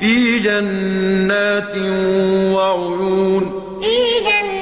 في جنات وعيون. في جنات